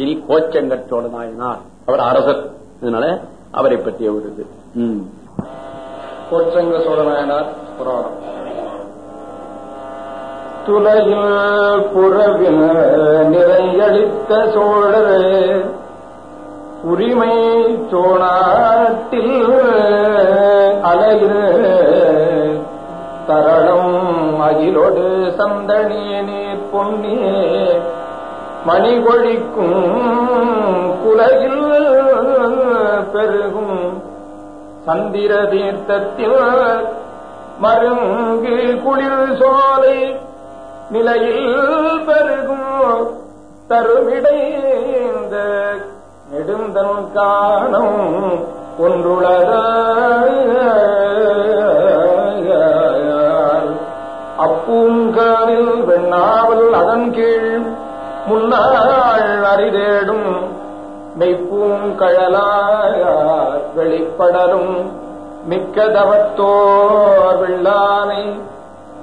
இனி கோச்சங்கற்றோட நாயனார் அவர் அரசர். இதனால அவரை பற்றிய ஒரு இது. கோச்சங்க கோச்சங்க சோழநாயனார் புராணம். துலையில் புறவில் நிறையளித்த சோழர் உரிமை சோழாட்டில் அலையில் தரளம் அகிலோடு சந்தனிய நீர் பொன்னியே மணிகொழிக்கும் குலையில் பெருகும் சந்திர தீர்த்தத்தில் மருங்கு குளிர் சோலை நிலையில் பெருகும் தருமிடைந்த நெடுந்தன் காணும் ஒன்றுளதால் கழலாயார் வெளிப்படலும் மிக்கதவத்தோர் வில்லானை வெள்ளானை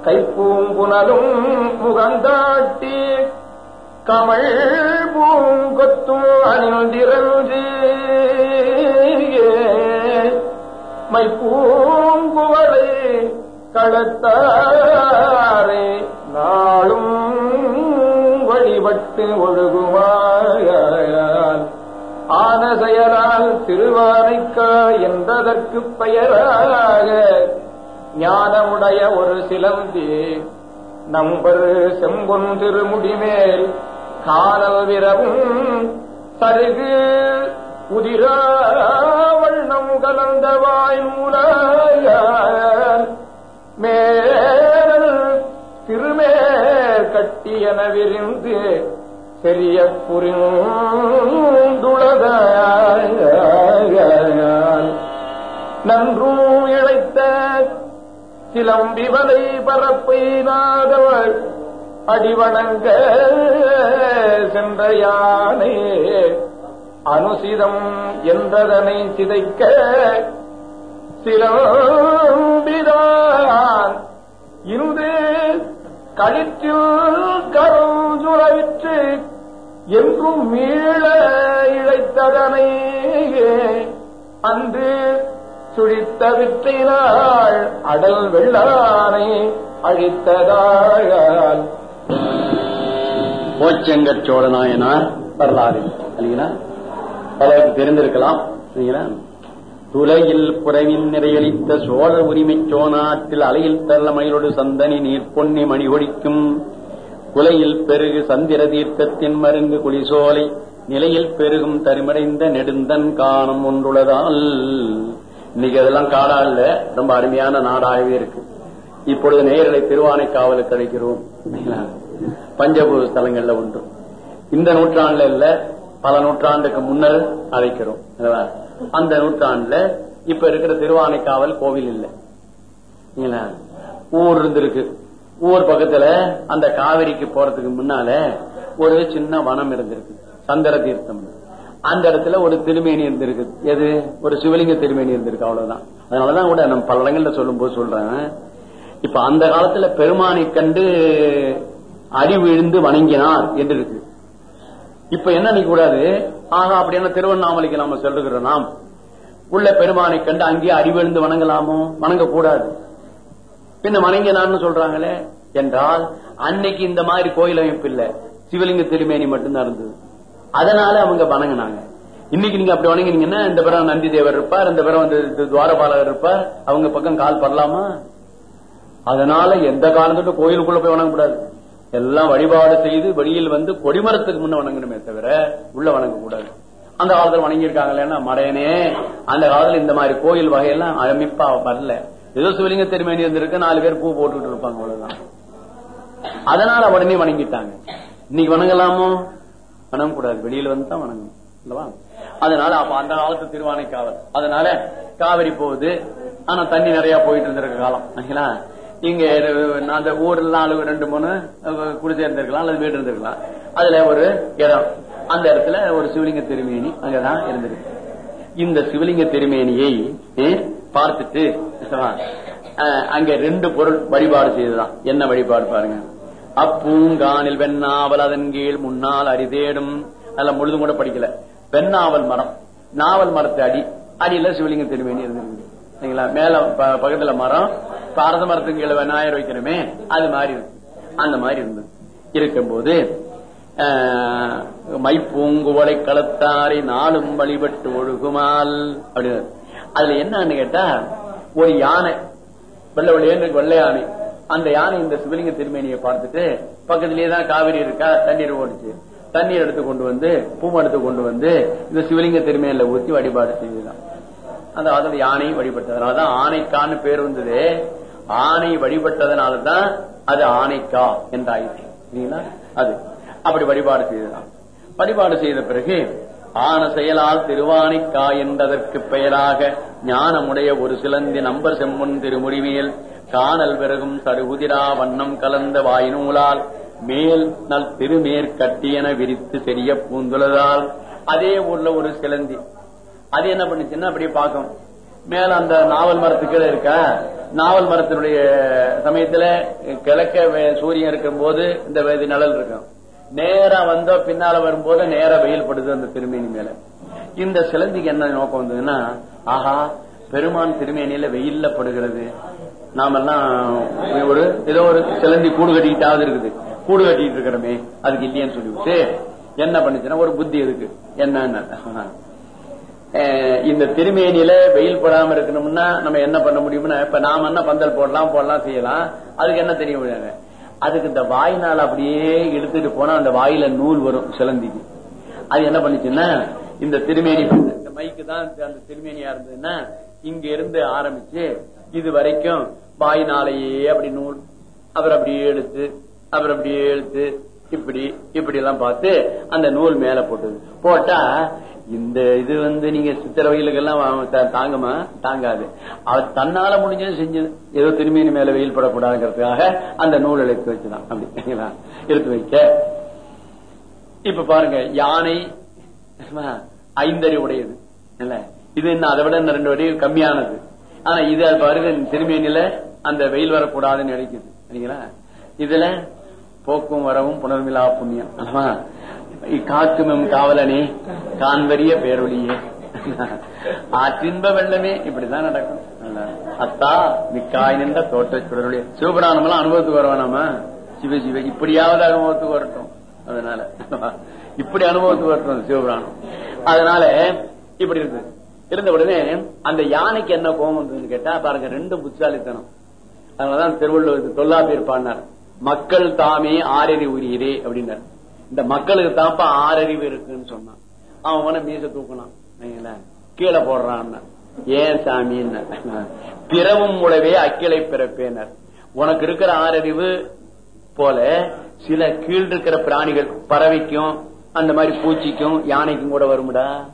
கைப்பூங்குனலும் முகந்தாட்டி கமல் பூங்கொத்தும் அணிந்திரஞ்சு மைப்பூங்குவளை களத்தாரே நாளும் வழிபட்டு ஒழுகுமாயால் செயலால் திருவானைக்கா என்பதற்கு பெயராக ஞானமுடைய ஒரு சிலந்தி நம்பர் செம்பொன் திருமுடிமேல் காலல் விரவும் சருகு உதிரா வண்ணம் கலந்த வாய்மூலாயால் மேல் திருமே கட்டி என விரிந்து பெரிய புரிந்துளதால் நன்றும் இழைத்த சிலம்பி பரப்பினாதவள் அடிவணங்க சென்ற யானை அனுசிதம் என்றதனை சிதைக்க சிலம்பிதான் இன்று களிற்றில் கரும் சுழவிற்று என்றும் மீள இழைத்ததனை அன்று சுழித்த விற்றினாள் அடல் வெள்ளானை அழித்ததாயால். கோச்சங்கச்சோழ நாயனார் வரலாறு இல்லைங்களா பலருக்கு தெரிந்திருக்கலாம் இல்லைங்களா துலையில் புறவின் நிறையளித்த சோழ உரிமை சோனாட்டில் அலையில் தள்ள மயிலோடு சந்தனி நீர் பொன்னி மணி ஒழிக்கும் குலையில் பெருகு சந்திர தீர்த்தத்தின் மருங்கு குளிசோலை நிலையில் பெருகும் தருமடைந்த நெடுந்தன் காணம் ஒன்றுள்ளதால் இன்னைக்கு அதெல்லாம் காடா இல்ல ரொம்ப அருமையான நாடாகவே இருக்கு. இப்பொழுது நேரலை திருவானை காவலுக்கு அழைக்கிறோம். பஞ்சபூத ஸ்தலங்கள்ல ஒன்று. இந்த நூற்றாண்டுல இல்ல பல நூற்றாண்டுக்கு முன்னர் அழைக்கிறோம். அந்த நூற்றாண்டுல இப்ப இருக்கிற திருவானைக்காவல் கோவில் இல்ல? ஊர் இருந்திருக்கு. ஊர் பக்கத்துல அந்த காவிரிக்கு போறதுக்கு முன்னால ஒரு சின்ன வனம் இருந்திருக்கு. சந்திர தீர்த்தம். அந்த இடத்துல ஒரு திருமேனி இருந்திருக்கு. எது? ஒரு சிவலிங்க திருமேனி இருந்திருக்கு அவ்வளவுதான். அதனாலதான் கூட நம்ம பல இடங்கள்ல சொல்லும் போது சொல்றேன். இப்ப அந்த காலத்துல பெருமானை கண்டு அறிவிழுந்து வணங்கினார் என்று இருக்கு. இப்ப என்ன நினைக்க கூடாது? ஆகா அப்படின்னா திருவண்ணாமலைக்கு நாம சொல்லுகிறோம் நாம். உள்ள பெருமானை கண்டு அங்கேயே அறிவிழுந்து வணங்கலாமோ? வணங்க கூடாது பின்ன வணங்கினார்னு சொல்றாங்களே? என்றால் அன்னைக்கு இந்த மாதிரி கோயில் அமைப்பு இல்ல. சிவலிங்க திருமேனி மட்டும்தான் இருந்தது. அதனால அவங்க வணங்கினாங்க. இன்னைக்கு நீங்க அப்படி வணங்கினீங்கன்னா இந்த பிறம் நந்தி தேவர் இருப்பார் இந்த பிறம் வந்து துவாரபாலகர் இருப்பார். அவங்க பக்கம் கால் படலாமா? அதனால எந்த காலத்துக்கும் கோயிலுக்குள்ள போய் வணங்கக்கூடாது. எல்லாம் வழிபாடு செய்து வெளியில் வந்து கொடிமரத்துக்கு முன்ன வணங்கணுமே தவிர உள்ள வணங்கக்கூடாது. அந்த காலத்துல வணங்கியிருக்காங்களேன்னா மடையனே அந்த காலத்துல இந்த மாதிரி கோயில் வகையெல்லாம் அமைப்பா வரல. ஏதோ சிவலிங்க திருமேனி இருந்திருக்கு நாலு பேர் பூ போட்டுக்கிட்டு இருப்பாங்க அவ்வளவுதான். அதனால உடனே வணங்கிட்டாங்க. இன்னைக்கு வணங்கலாமோ? வணங்க கூடாது. வெளியில வந்து தான் வணங்கும். இல்லவா அதனால அப்ப அந்த காலத்து திருவானை காவல். அதனால காவிரி போகுது. ஆனா தண்ணி நிறைய போயிட்டு இருந்திருக்க காலம். ஓகேங்களா இங்க அந்த ஊர்ல நாலு ரெண்டு மூணு குடிசை இருந்திருக்கலாம் அல்லது வீடு இருந்திருக்கலாம். அதுல ஒரு இடம். அந்த இடத்துல ஒரு சிவலிங்க திருமேனி அங்கதான் இருந்திருக்கு. இந்த சிவலிங்க திருமேனியை பார்த்துட்டு அஹ், அங்க ரெண்டு பொருள் வழிபாடு செய்துதான். என்ன வழிபாடு பாருங்க. அப்பூங்கானில் வெண்ணாவல் அதன் கீழ் முன்னால் அரிதேடும் அதுல முழுதும் கூட படிக்கல. வெண்ணாவல் மரம். நாவல் மரத்தை அடி. அடியில சிவலிங்க திருமேனி சரிங்களா? மேல ப- பக்கத்துல மரம். பாரத மரத்துக்கு கீழே விநாயகர் வைக்கிறோமே அது மாதிரி இருக்கு. அந்த மாதிரி இருந்தது. இருக்கும்போது ஆஹ், மைப்பூங்குவளை களத்தாரை நாளும் வழிபட்டு ஒழுகுமால். அப்படின்னு அதுல என்னன்னு கேட்டா ஒரு யானை வெள்ளை வெளியே வெள்ளை யானை. அந்த யானை இந்த சிவலிங்க திருமேனியை பார்த்துட்டு பக்கத்திலேயே தான் காவிரி இருக்கா தண்ணீர் ஓடிச்சு. தண்ணீர் எடுத்து கொண்டு வந்து பூம் எடுத்து கொண்டு வந்து இந்த சிவலிங்க திருமேனில ஊத்தி வழிபாடு செய்துதான். அந்த அதாவது யானை வழிபட்டதுனாலதான் ஆனைக்கான்னு பேர் வந்தது. ஆணை வழிபட்டதுனாலதான் அது ஆனைக்கா என்றாயிற்று. அது. அப்படி வழிபாடு செய்ததான். வழிபாடு செய்த பிறகு ஆன செயலால் திருவானைக்கா என்பதற்கு பெயராக ஞானமுடைய ஒரு சிலந்தி நம்பர் செம்முன் திருமுடிமேல் காணல் பிறகும் சருகுதிரா வண்ணம் கலந்த வாயினூலால் மேல் நல் திருமேற்கட்டியென விரித்து தெரிய பூந்துள்ளதால் அதே ஊர்ல ஒரு சிலந்தி. அது என்ன பண்ணுச்சுன்னா அப்படியே பார்க்கும். மேல அந்த நாவல் மரத்துக்கு இருக்கா? நாவல் மரத்தினுடைய சமயத்துல கிழக்க வே- சூரியன் இருக்கும் போது இந்த வேதி நிழல் இருக்கும். நேரா வந்த பின்னால வரும்போது நேரா வெயில் படுது அந்த திருமேனி மேல. இந்த சிலந்திக்கு என்ன நோக்கம் வந்ததுன்னா ஆஹா பெருமான் திருமேனியில வெயில்ல படுகிறது. நாமெல்லாம் ஒரு ஏதோ ஒரு சிலந்தி கூடு கட்டிக்கிட்டாவது இருக்குது. கூடு கட்டிட்டு இருக்கிறோமே அதுக்கு இல்லையேன்னு சொல்லிவிட்டு என்ன பண்ணுச்சுன்னா ஒரு புத்தி இருக்கு. என்னன்னு இந்த திருமேனியில வெயில் போடாம இருக்கணும்னா நம்ம என்ன பண்ண முடியும்னா இப்ப நாம என்ன பந்தல் போடலாம் போடலாம் செய்யலாம். அதுக்கு என்ன தெரிய முடியாது அதுக்கு இந்த வாயினால் அப்படியே எடுத்துட்டு போனா அந்த வாயில நூல் வரும் சிலந்திக்கு. அது என்ன பண்ணுச்சுன்னா இந்த திருமேனி இந்த மைக்கு தான் அந்த திருமேனியா இருந்ததுன்னா இங்க இருந்து ஆரம்பிச்சு இது வரைக்கும் வாயினாலேயே அப்படி நூல் அவர் அப்படியே எடுத்து அவர் அப்படியே எடுத்து இப்படி இப்படி எல்லாம் பார்த்து அந்த நூல் மேல போட்டது. போட்டா இந்த இது வந்து நீங்க சித்திர வயலுக்கெல்லாம் வா- தாங்குமா தாங்காது. அவர் தன்னால முடிஞ்சது செஞ்சது. ஏதோ திரும்பியின் மேல வெயில் படக்கூடாதுங்கிறதுக்காக அந்த நூல் எடுத்து வச்சுதான். அப்படிங்களா எடுத்து வைக்க. இப்ப பாருங்க யானை ஐந்தறி உடையது. இல்ல? இது இன்னும் அதை விட இன்னும் ரெண்டு வடி கம்மியானது. ஆனா இது அது பாருங்க திருமேனில அந்த வெயில் வரக்கூடாதுன்னு நினைக்குது. சரிங்களா? இதுல போக்கும் வரவும் புனர்மிலா புண்ணியம் அல்லவா? காக்குமெம் காவலனே காண்பரிய பேரொழியே. ஆற்றின்ப வெள்ளமே இப்படிதான் நடக்கும். அத்தா மிக்காய் நின்ற தோட்ட சுடருடைய சிவபுராணம் எல்லாம் அனுபவத்துக்கு வருவானாமா சிவ சிவ இப்படியாவது அனுபவத்துக்கு வரட்டும். அதனால இப்படி அனுபவத்துக்கு வரட்டும் சிவபுராணம். அதனால இப்படி இருக்கு. இருந்த உடனே அந்த யானைக்கு என்ன கோபம் கேட்டா பாருங்க ரெண்டு புத்தாலித்தனம் அதனாலதான் திருவள்ளுவர் தொல்லாபியர் பாடினார் மக்கள் தாமே ஆறறிவு உரியரே அப்படின்னார். இந்த மக்களுக்கு தாப்பா ஆறறிவு இருக்குன்னு சொன்னான். அவன் அவன மீச தூக்கினான். கீழே போடுறான் ஏன் சாமின்னு. பிறவும் உடவே அக்கிளை பிறப்பேனர். உனக்கு இருக்கிற ஆறறிவு போல சில கீழ் இருக்கிற பிராணிகள் பறவைக்கும் அந்த மாதிரி பூச்சிக்கும் யானைக்கும் கூட வரும்டா.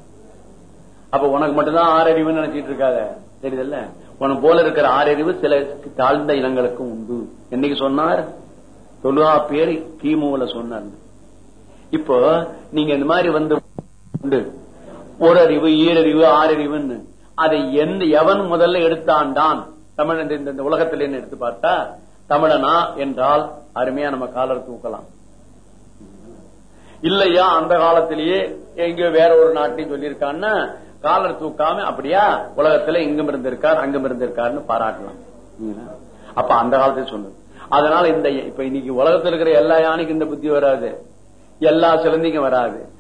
அப்ப உனக்கு மட்டும்தான் ஆறறிவுன்னு நினைச்சிட்டு இருக்காத. தெரியுதுல்ல? உனக்கு போல இருக்கிற ஆறறிவு சில தாழ்ந்த இனங்களுக்கும் உண்டு. என்னைக்கு சொன்னார்? தொழுகா பேர் கிமுல சொன்னார் இப்போ நீங்க இந்த மாதிரி வந்து உண்டு. ஒரு அறிவு ஈரறிவு ஆறறிவுன்னு. அதை எந்த எவன் முதல்ல எடுத்தான்டான்? தமிழன் இந்த- இந்த இந்த எடுத்து பார்த்தா? தமிழனா என்றால் அருமையா நம்ம காலர் தூக்கலாம். இல்லையா அந்த காலத்திலேயே எங்கேயோ வேற ஒரு நாட்டையும் சொல்லியிருக்கான்னா காலர் தூக்காம அப்படியா உலகத்துல இங்கும் இருந்திருக்கார் அங்கும் இருந்திருக்காருன்னு பாராட்டலாம். அப்ப அந்த காலத்தையும் சொன்னது. அதனால இந்த இப்ப இன்னைக்கு உலகத்தில் இருக்கிற எல்லா யானைக்கும் இந்த புத்தி வராது. எல்லா சிலந்திக்கும் வராது.